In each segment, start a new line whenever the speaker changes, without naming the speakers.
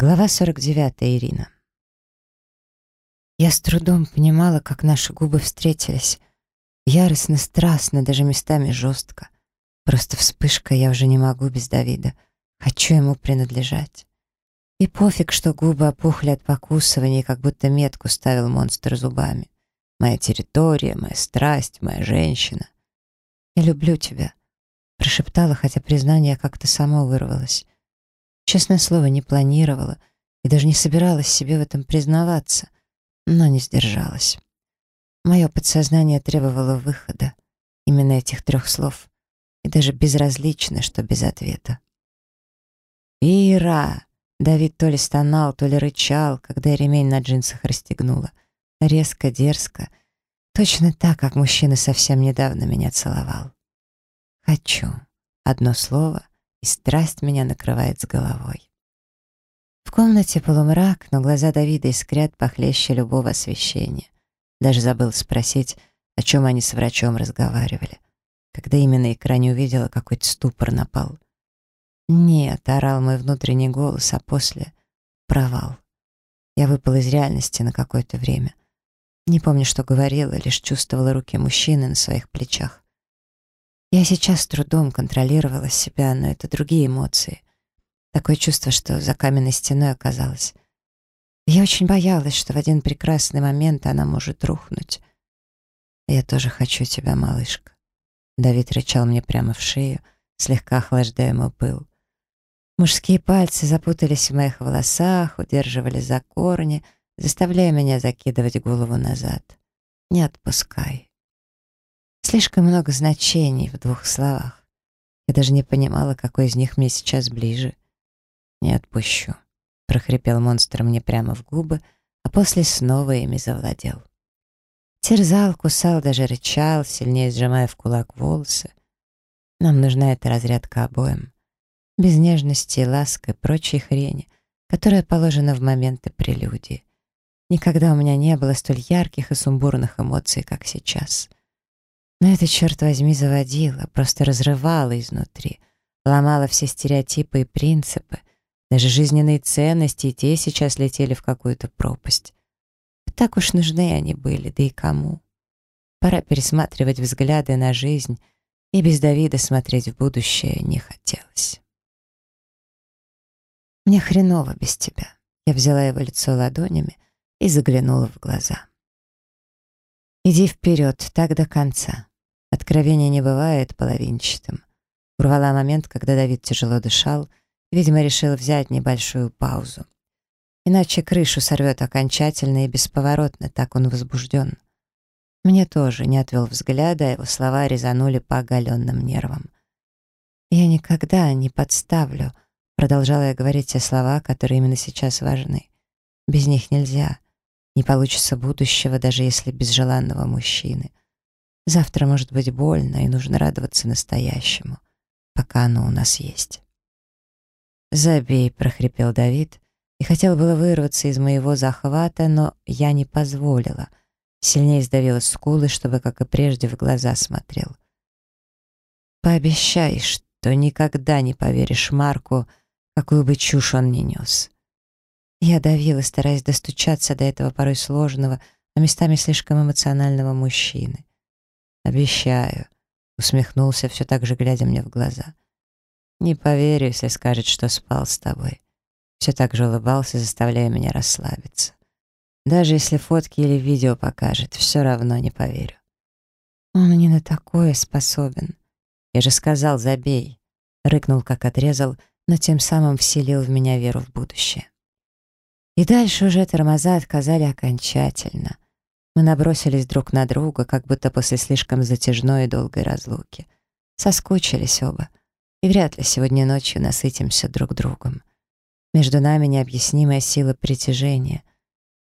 Глава 49. Ирина. Я с трудом понимала, как наши губы встретились. Яростно, страстно, даже местами жестко. Просто вспышка, я уже не могу без Давида. Хочу ему принадлежать. И пофиг, что губы опухли от покусывания, как будто метку ставил монстр зубами. Моя территория, моя страсть, моя женщина. «Я люблю тебя», — прошептала, хотя признание как-то само вырвалось. Честное слово, не планировала и даже не собиралась себе в этом признаваться, но не сдержалась. Мое подсознание требовало выхода, именно этих трех слов, и даже безразлично, что без ответа. «Ира!» Давид то ли стонал, то ли рычал, когда ремень на джинсах расстегнула. Резко, дерзко. Точно так, как мужчина совсем недавно меня целовал. «Хочу». Одно слово, и страсть меня накрывает с головой. В комнате полумрак, но глаза Давида искрят похлеще любого освещения. Даже забыл спросить, о чем они с врачом разговаривали. Когда именно экране увидела, какой-то ступор напал. «Нет», — орал мой внутренний голос, а после — провал. Я выпал из реальности на какое-то время. Не помню, что говорила, лишь чувствовала руки мужчины на своих плечах. Я сейчас трудом контролировала себя, но это другие эмоции. Такое чувство, что за каменной стеной оказалась. Я очень боялась, что в один прекрасный момент она может рухнуть. «Я тоже хочу тебя, малышка». Давид рычал мне прямо в шею, слегка охлаждая мой пыл. Мужские пальцы запутались в моих волосах, удерживали за корни, заставляя меня закидывать голову назад. «Не отпускай». Слишком много значений в двух словах. Я даже не понимала, какой из них мне сейчас ближе. «Не отпущу», — прохрипел монстр мне прямо в губы, а после снова ими завладел. Терзал, кусал, даже рычал, сильнее сжимая в кулак волосы. Нам нужна эта разрядка обоим. Без нежности, ласки и прочей хрени, которая положена в моменты прелюдии. Никогда у меня не было столь ярких и сумбурных эмоций, как сейчас. Но это, черт возьми, заводило, просто разрывало изнутри, ломало все стереотипы и принципы, даже жизненные ценности и те сейчас летели в какую-то пропасть. Так уж нужны они были, да и кому. Пора пересматривать взгляды на жизнь, и без Давида смотреть в будущее не хотелось. «Мне хреново без тебя», — я взяла его лицо ладонями и заглянула в глаза. «Иди вперед, так до конца. Откровение не бывает половинчатым. Урвала момент, когда Давид тяжело дышал, видимо, решил взять небольшую паузу. Иначе крышу сорвет окончательно и бесповоротно, так он возбужден. Мне тоже не отвел взгляда, а его слова резанули по оголенным нервам. «Я никогда не подставлю», — продолжала я говорить те слова, которые именно сейчас важны. «Без них нельзя. Не получится будущего, даже если без желанного мужчины. Завтра может быть больно, и нужно радоваться настоящему, пока оно у нас есть. «Забей», — прохрипел Давид, и хотел было вырваться из моего захвата, но я не позволила. Сильнее сдавила скулы, чтобы, как и прежде, в глаза смотрел. «Пообещай, что никогда не поверишь Марку, какую бы чушь он ни нес». Я давила, стараясь достучаться до этого порой сложного, а местами слишком эмоционального мужчины. «Обещаю», — усмехнулся, все так же глядя мне в глаза. «Не поверю, если скажет, что спал с тобой». Все так же улыбался, заставляя меня расслабиться. Даже если фотки или видео покажет, все равно не поверю. Он не на такое способен. Я же сказал, забей. Рыкнул, как отрезал, но тем самым вселил в меня веру в будущее. И дальше уже тормоза отказали окончательно — мы набросились друг на друга, как будто после слишком затяжной и долгой разлуки. Соскучились оба. И вряд ли сегодня ночью насытимся друг другом. Между нами необъяснимая сила притяжения.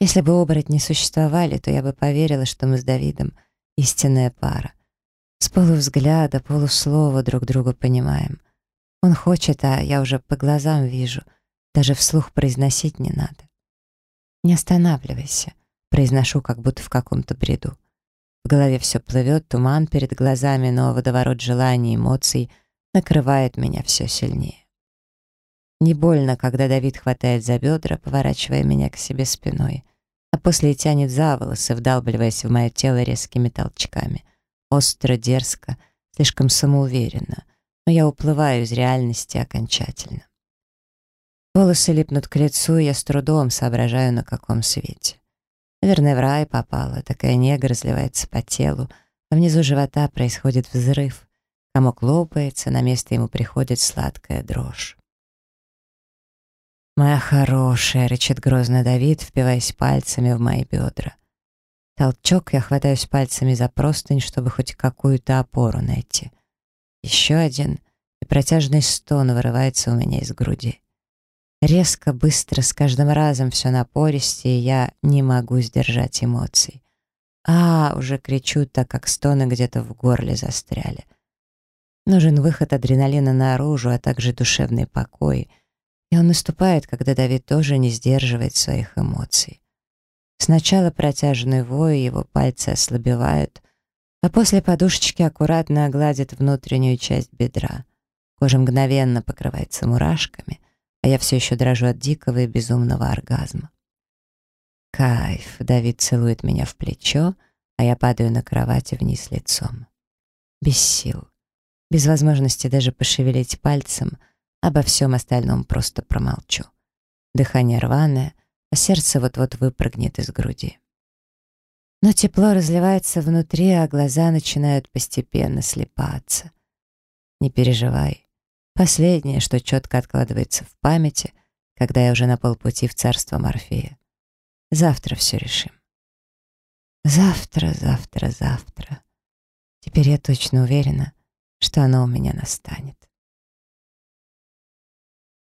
Если бы оборотни существовали, то я бы поверила, что мы с Давидом истинная пара. С полувзгляда, полуслова друг друга понимаем. Он хочет, а я уже по глазам вижу. Даже вслух произносить не надо. Не останавливайся. Произношу, как будто в каком-то бреду. В голове все плывет, туман перед глазами, но водоворот желаний эмоций накрывает меня все сильнее. Не больно, когда Давид хватает за бедра, поворачивая меня к себе спиной, а после тянет за волосы, вдалбливаясь в мое тело резкими толчками. Остро, дерзко, слишком самоуверенно, но я уплываю из реальности окончательно. Волосы липнут к лицу, и я с трудом соображаю, на каком свете. Наверное, в рай попала, такая нега разливается по телу, а внизу живота происходит взрыв. Комок лопается, на место ему приходит сладкая дрожь. «Моя хорошая!» — рычит грозно Давид, впиваясь пальцами в мои бедра. Толчок, я хватаюсь пальцами за простынь, чтобы хоть какую-то опору найти. Еще один, и протяжный стон вырывается у меня из груди. Резко, быстро, с каждым разом все напористее, я не могу сдержать эмоций. А, уже кричу, так как стоны где-то в горле застряли. Нужен выход адреналина наружу, а также душевный покой — и он наступает, когда Давид тоже не сдерживает своих эмоций. Сначала протяжный вой, его пальцы ослабевают, а после подушечки аккуратно огладит внутреннюю часть бедра. Кожа мгновенно покрывается мурашками, а я все еще дрожу от дикого и безумного оргазма. Кайф. Давид целует меня в плечо, а я падаю на кровати вниз лицом. Без сил. Без возможности даже пошевелить пальцем — Обо всем остальном просто промолчу. Дыхание рваное, а сердце вот-вот выпрыгнет из груди. Но тепло разливается внутри, а глаза начинают постепенно слепаться. Не переживай. Последнее, что четко откладывается в памяти, когда я уже на полпути в царство Морфея. Завтра все решим. Завтра, завтра, завтра. Теперь я точно уверена, что оно у меня настанет.